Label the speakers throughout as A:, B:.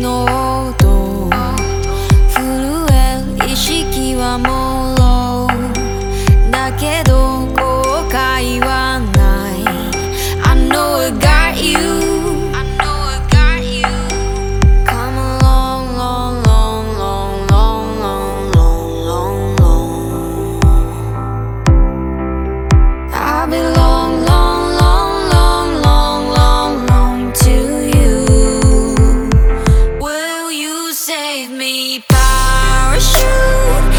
A: の save me, parachute?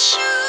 A: shoot.